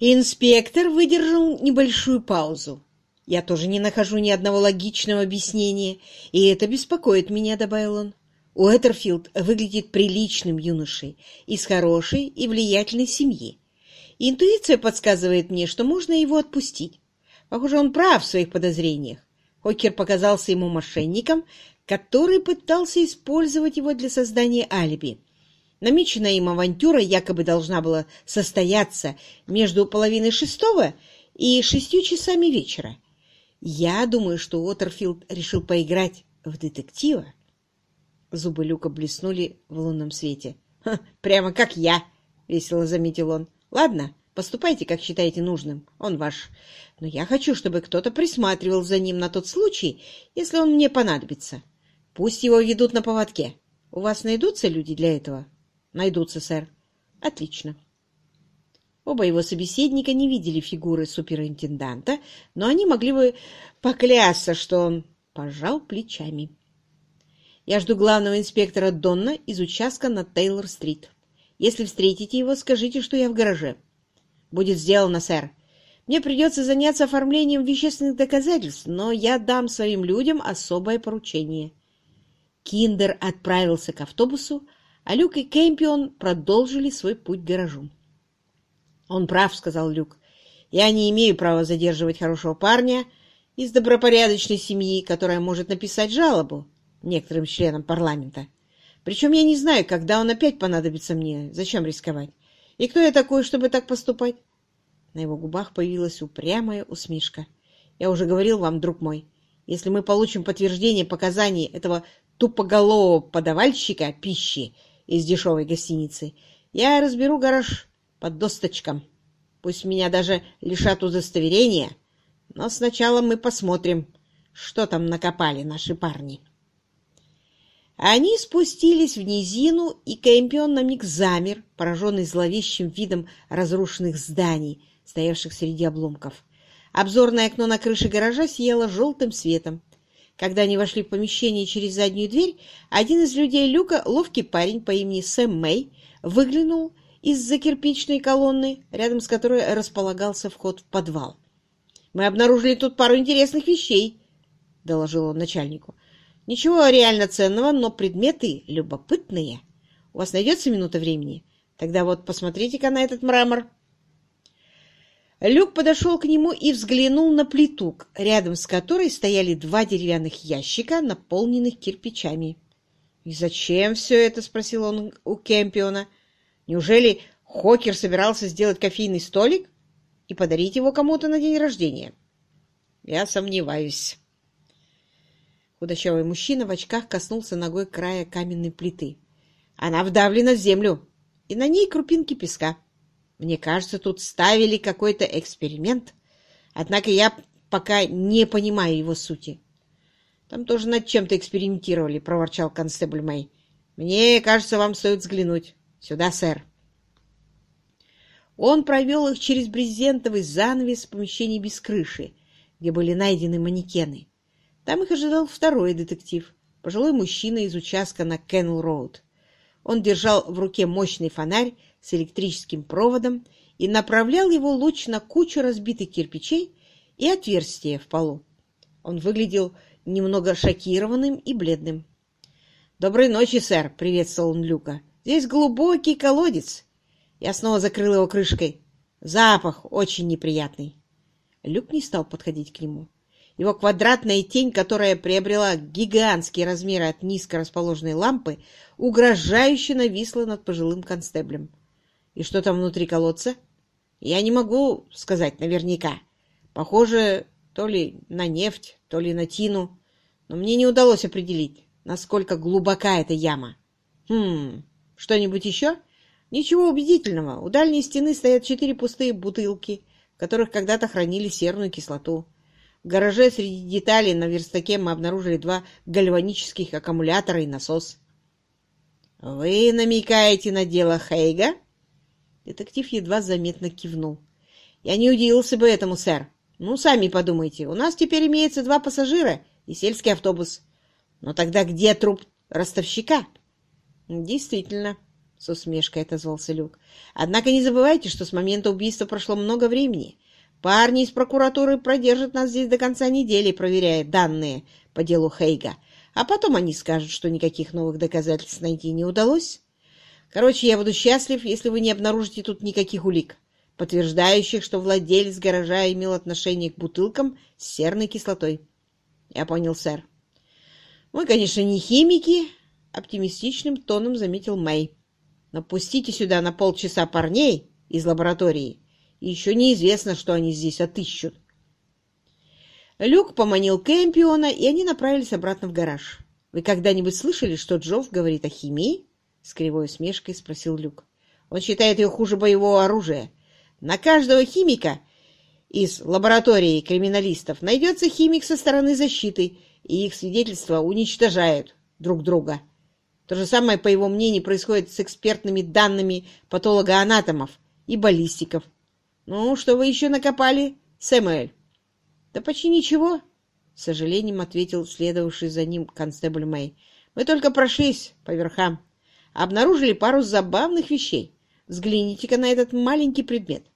Инспектор выдержал небольшую паузу. «Я тоже не нахожу ни одного логичного объяснения, и это беспокоит меня», — добавил он. Уэттерфилд выглядит приличным юношей, из хорошей и влиятельной семьи. Интуиция подсказывает мне, что можно его отпустить. Похоже, он прав в своих подозрениях. Хокер показался ему мошенником, который пытался использовать его для создания алиби. Намеченная им авантюра якобы должна была состояться между половиной шестого и шестью часами вечера. Я думаю, что Уотерфилд решил поиграть в детектива. Зубы Люка блеснули в лунном свете. «Прямо как я!» — весело заметил он. «Ладно, поступайте, как считаете нужным. Он ваш. Но я хочу, чтобы кто-то присматривал за ним на тот случай, если он мне понадобится. Пусть его ведут на поводке. У вас найдутся люди для этого?» «Найдутся, сэр». «Отлично». Оба его собеседника не видели фигуры суперинтенданта, но они могли бы поклясться, что он пожал плечами. Я жду главного инспектора Донна из участка на Тейлор-стрит. Если встретите его, скажите, что я в гараже. Будет сделано, сэр. Мне придется заняться оформлением вещественных доказательств, но я дам своим людям особое поручение. Киндер отправился к автобусу, а Люк и Кэмпион продолжили свой путь к гаражу. «Он прав», — сказал Люк. «Я не имею права задерживать хорошего парня из добропорядочной семьи, которая может написать жалобу некоторым членам парламента. Причем я не знаю, когда он опять понадобится мне. Зачем рисковать? И кто я такой, чтобы так поступать? На его губах появилась упрямая усмешка. Я уже говорил вам, друг мой, если мы получим подтверждение показаний этого тупоголового подавальщика пищи из дешевой гостиницы, я разберу гараж под досточком. Пусть меня даже лишат удостоверения, но сначала мы посмотрим, что там накопали наши парни. Они спустились в низину, и Кэмпион на миг замер, пораженный зловещим видом разрушенных зданий, стоявших среди обломков. Обзорное окно на крыше гаража сияло желтым светом. Когда они вошли в помещение через заднюю дверь, один из людей люка, ловкий парень по имени Сэм Мэй, выглянул из-за кирпичной колонны, рядом с которой располагался вход в подвал. «Мы обнаружили тут пару интересных вещей», — доложил он начальнику. Ничего реально ценного, но предметы любопытные. У вас найдется минута времени? Тогда вот посмотрите-ка на этот мрамор. Люк подошел к нему и взглянул на плиту, рядом с которой стояли два деревянных ящика, наполненных кирпичами. — И зачем все это? — спросил он у Кемпиона. — Неужели Хокер собирался сделать кофейный столик и подарить его кому-то на день рождения? — Я сомневаюсь. Худощавый мужчина в очках коснулся ногой края каменной плиты. Она вдавлена в землю, и на ней крупинки песка. Мне кажется, тут ставили какой-то эксперимент, однако я пока не понимаю его сути. Там тоже над чем-то экспериментировали, — проворчал констебль Мэй. Мне кажется, вам стоит взглянуть. Сюда, сэр. Он провел их через брезентовый занавес в помещении без крыши, где были найдены манекены. Там их ожидал второй детектив, пожилой мужчина из участка на Кеннел-Роуд. Он держал в руке мощный фонарь с электрическим проводом и направлял его луч на кучу разбитых кирпичей и отверстия в полу. Он выглядел немного шокированным и бледным. «Доброй ночи, сэр!» — приветствовал он Люка. «Здесь глубокий колодец!» Я снова закрыл его крышкой. Запах очень неприятный. Люк не стал подходить к нему. Его квадратная тень, которая приобрела гигантские размеры от низко расположенной лампы, угрожающе нависла над пожилым констеблем. И что там внутри колодца? Я не могу сказать наверняка. Похоже, то ли на нефть, то ли на тину. Но мне не удалось определить, насколько глубока эта яма. Хм, что-нибудь еще? Ничего убедительного. У дальней стены стоят четыре пустые бутылки, в которых когда-то хранили серную кислоту. В гараже среди деталей на верстаке мы обнаружили два гальванических аккумулятора и насос. «Вы намекаете на дело Хейга?» Детектив едва заметно кивнул. «Я не удивился бы этому, сэр. Ну, сами подумайте, у нас теперь имеется два пассажира и сельский автобус. Но тогда где труп ростовщика?» «Действительно», — с усмешкой отозвался Люк. «Однако не забывайте, что с момента убийства прошло много времени. Парни из прокуратуры продержат нас здесь до конца недели, проверяя данные по делу Хейга. А потом они скажут, что никаких новых доказательств найти не удалось. Короче, я буду счастлив, если вы не обнаружите тут никаких улик, подтверждающих, что владелец гаража имел отношение к бутылкам с серной кислотой. Я понял, сэр. Мы, конечно, не химики, оптимистичным тоном заметил Мэй. Но пустите сюда на полчаса парней из лаборатории, и еще неизвестно, что они здесь отыщут. Люк поманил Кэмпиона, и они направились обратно в гараж. «Вы когда-нибудь слышали, что Джофф говорит о химии?» С кривой усмешкой спросил Люк. «Он считает ее хуже боевого оружия. На каждого химика из лаборатории криминалистов найдется химик со стороны защиты, и их свидетельства уничтожают друг друга. То же самое, по его мнению, происходит с экспертными данными патологоанатомов и баллистиков. Ну, что вы еще накопали, Сэмюэль? Да почти ничего, — с сожалением ответил следовавший за ним констебль Мэй. Мы только прошлись по верхам. Обнаружили пару забавных вещей. Взгляните-ка на этот маленький предмет.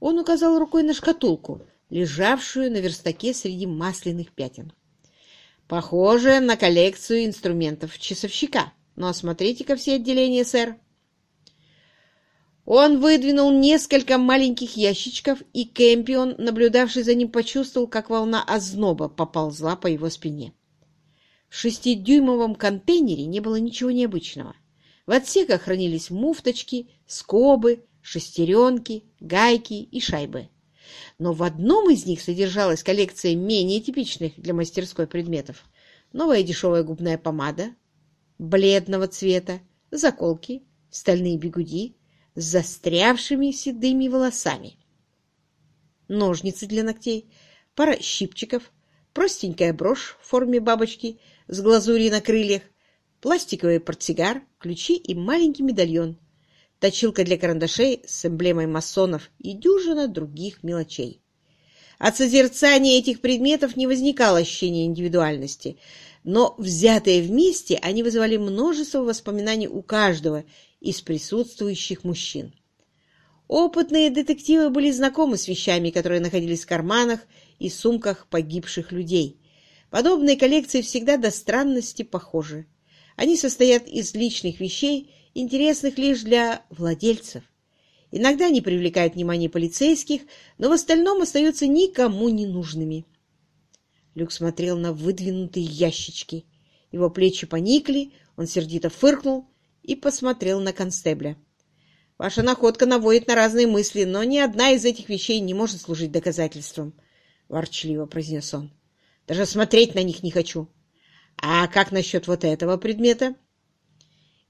Он указал рукой на шкатулку, лежавшую на верстаке среди масляных пятен. Похоже на коллекцию инструментов часовщика. Но осмотрите-ка все отделения, сэр. Он выдвинул несколько маленьких ящичков, и Кэмпион, наблюдавший за ним, почувствовал, как волна озноба поползла по его спине. В шестидюймовом контейнере не было ничего необычного. В отсеках хранились муфточки, скобы, шестеренки, гайки и шайбы. Но в одном из них содержалась коллекция менее типичных для мастерской предметов. Новая дешевая губная помада, бледного цвета, заколки, стальные бегуди, с застрявшими седыми волосами. Ножницы для ногтей, пара щипчиков, простенькая брошь в форме бабочки с глазурью на крыльях, пластиковый портсигар, ключи и маленький медальон, точилка для карандашей с эмблемой масонов и дюжина других мелочей. От созерцания этих предметов не возникало ощущения индивидуальности, но, взятые вместе, они вызывали множество воспоминаний у каждого из присутствующих мужчин. Опытные детективы были знакомы с вещами, которые находились в карманах и сумках погибших людей. Подобные коллекции всегда до странности похожи. Они состоят из личных вещей, интересных лишь для владельцев. Иногда они привлекают внимание полицейских, но в остальном остаются никому не нужными. Люк смотрел на выдвинутые ящички. Его плечи поникли, он сердито фыркнул и посмотрел на констебля. «Ваша находка наводит на разные мысли, но ни одна из этих вещей не может служить доказательством», — ворчливо произнес он. «Даже смотреть на них не хочу. А как насчет вот этого предмета?»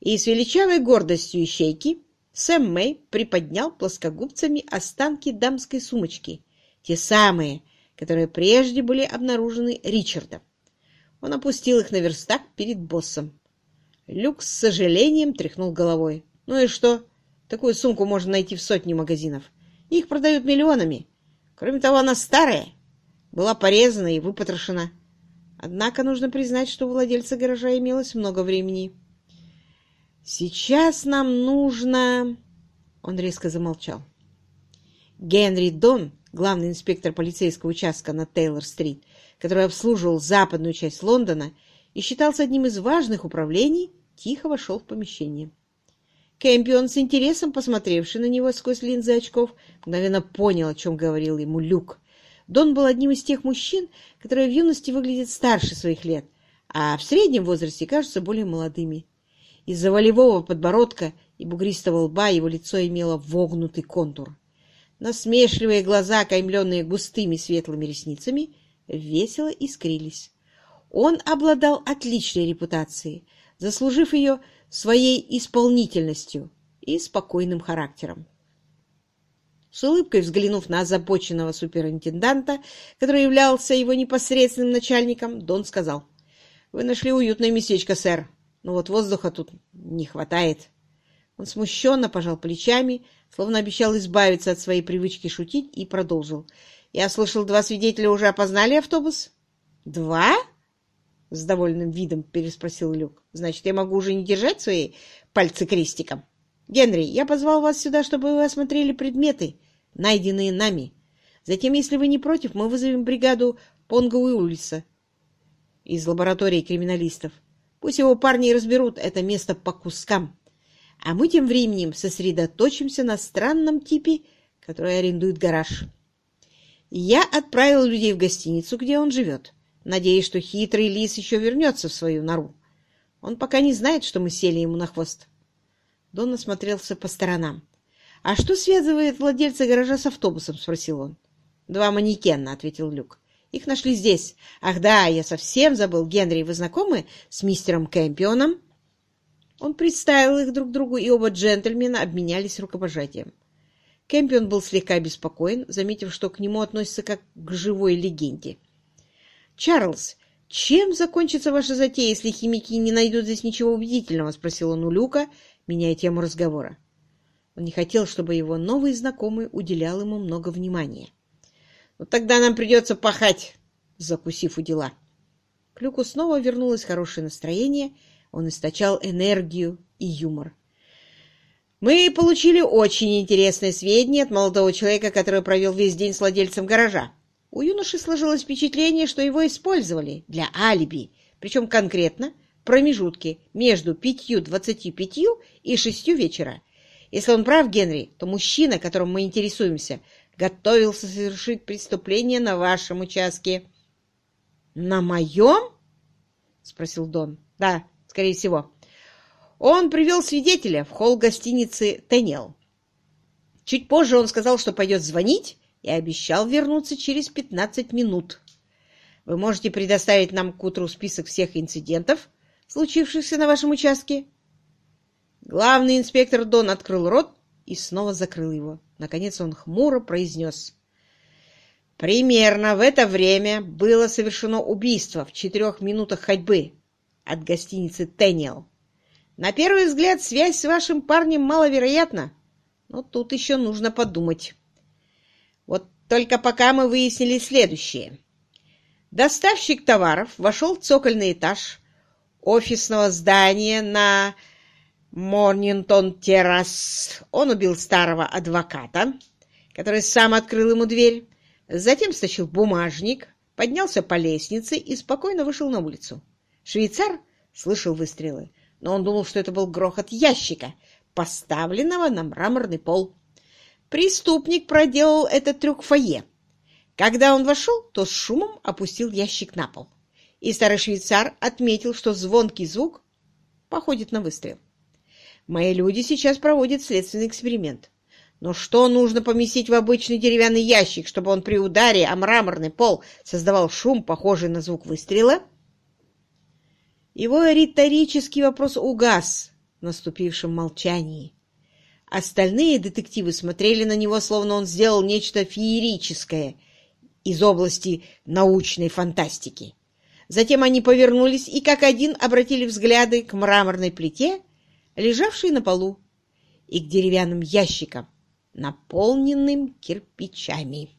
И с величавой гордостью ищейки Сэм Мэй приподнял плоскогубцами останки дамской сумочки, те самые, которые прежде были обнаружены Ричардом. Он опустил их на верстак перед боссом. Люк с сожалением тряхнул головой. «Ну и что? Такую сумку можно найти в сотне магазинов. Их продают миллионами. Кроме того, она старая, была порезана и выпотрошена. Однако нужно признать, что у владельца гаража имелось много времени. «Сейчас нам нужно...» Он резко замолчал. Генри Дон, главный инспектор полицейского участка на Тейлор-стрит, который обслуживал западную часть Лондона и считался одним из важных управлений, тихо вошел в помещение. Кэмпион, с интересом посмотревший на него сквозь линзы очков, мгновенно понял, о чем говорил ему Люк. Дон был одним из тех мужчин, которые в юности выглядят старше своих лет, а в среднем возрасте кажутся более молодыми. Из-за волевого подбородка и бугристого лба его лицо имело вогнутый контур. Насмешливые глаза, каймленные густыми светлыми ресницами, весело искрились. Он обладал отличной репутацией — заслужив ее своей исполнительностью и спокойным характером. С улыбкой взглянув на озабоченного суперинтенданта, который являлся его непосредственным начальником, Дон сказал, «Вы нашли уютное местечко, сэр, но вот воздуха тут не хватает». Он смущенно пожал плечами, словно обещал избавиться от своей привычки шутить, и продолжил. «Я слышал, два свидетеля уже опознали автобус?» «Два?» — с довольным видом переспросил Люк. «Значит, я могу уже не держать свои пальцы крестиком? Генри, я позвал вас сюда, чтобы вы осмотрели предметы, найденные нами. Затем, если вы не против, мы вызовем бригаду Понга Уиллиса из лаборатории криминалистов. Пусть его парни разберут это место по кускам. А мы тем временем сосредоточимся на странном типе, который арендует гараж. Я отправил людей в гостиницу, где он живет, надеясь, что хитрый лис еще вернется в свою нору. Он пока не знает, что мы сели ему на хвост. Дон осмотрелся по сторонам. — А что связывает владельца гаража с автобусом? — спросил он. — Два манекена, — ответил Люк. — Их нашли здесь. Ах да, я совсем забыл. Генри, вы знакомы с мистером Кэмпионом? Он представил их друг другу, и оба джентльмена обменялись рукопожатием. Кэмпион был слегка обеспокоен, заметив, что к нему относятся как к живой легенде. «Чарльз, чем закончится ваша затея, если химики не найдут здесь ничего убедительного?» — спросил он у Люка, меняя тему разговора. Он не хотел, чтобы его новый знакомый уделял ему много внимания. «Ну тогда нам придется пахать!» — закусив у дела. К снова вернулось хорошее настроение, он источал энергию и юмор. «Мы получили очень интересные сведения от молодого человека, который провел весь день с владельцем гаража. У юноши сложилось впечатление, что его использовали для алиби, причем конкретно промежутке между пятью двадцати пятью и шестью вечера. Если он прав, Генри, то мужчина, которым мы интересуемся, готовился совершить преступление на вашем участке. — На моем? — спросил Дон. — Да, скорее всего. Он привел свидетеля в холл гостиницы «Теннел». Чуть позже он сказал, что пойдет звонить, и обещал вернуться через 15 минут. Вы можете предоставить нам к утру список всех инцидентов, случившихся на вашем участке? Главный инспектор Дон открыл рот и снова закрыл его. Наконец он хмуро произнес. Примерно в это время было совершено убийство в четырех минутах ходьбы от гостиницы «Тенниел». На первый взгляд связь с вашим парнем маловероятна, но тут еще нужно подумать. Вот только пока мы выяснили следующее. Доставщик товаров вошел в цокольный этаж офисного здания на Морнинтон-террас. Он убил старого адвоката, который сам открыл ему дверь, затем стащил бумажник, поднялся по лестнице и спокойно вышел на улицу. Швейцар слышал выстрелы, но он думал, что это был грохот ящика, поставленного на мраморный пол. Преступник проделал этот трюк в фойе. Когда он вошел, то с шумом опустил ящик на пол. И старый швейцар отметил, что звонкий звук походит на выстрел. Мои люди сейчас проводят следственный эксперимент. Но что нужно поместить в обычный деревянный ящик, чтобы он при ударе о мраморный пол создавал шум, похожий на звук выстрела? Его риторический вопрос угас в наступившем молчании. Остальные детективы смотрели на него, словно он сделал нечто феерическое из области научной фантастики. Затем они повернулись и как один обратили взгляды к мраморной плите, лежавшей на полу, и к деревянным ящикам, наполненным кирпичами.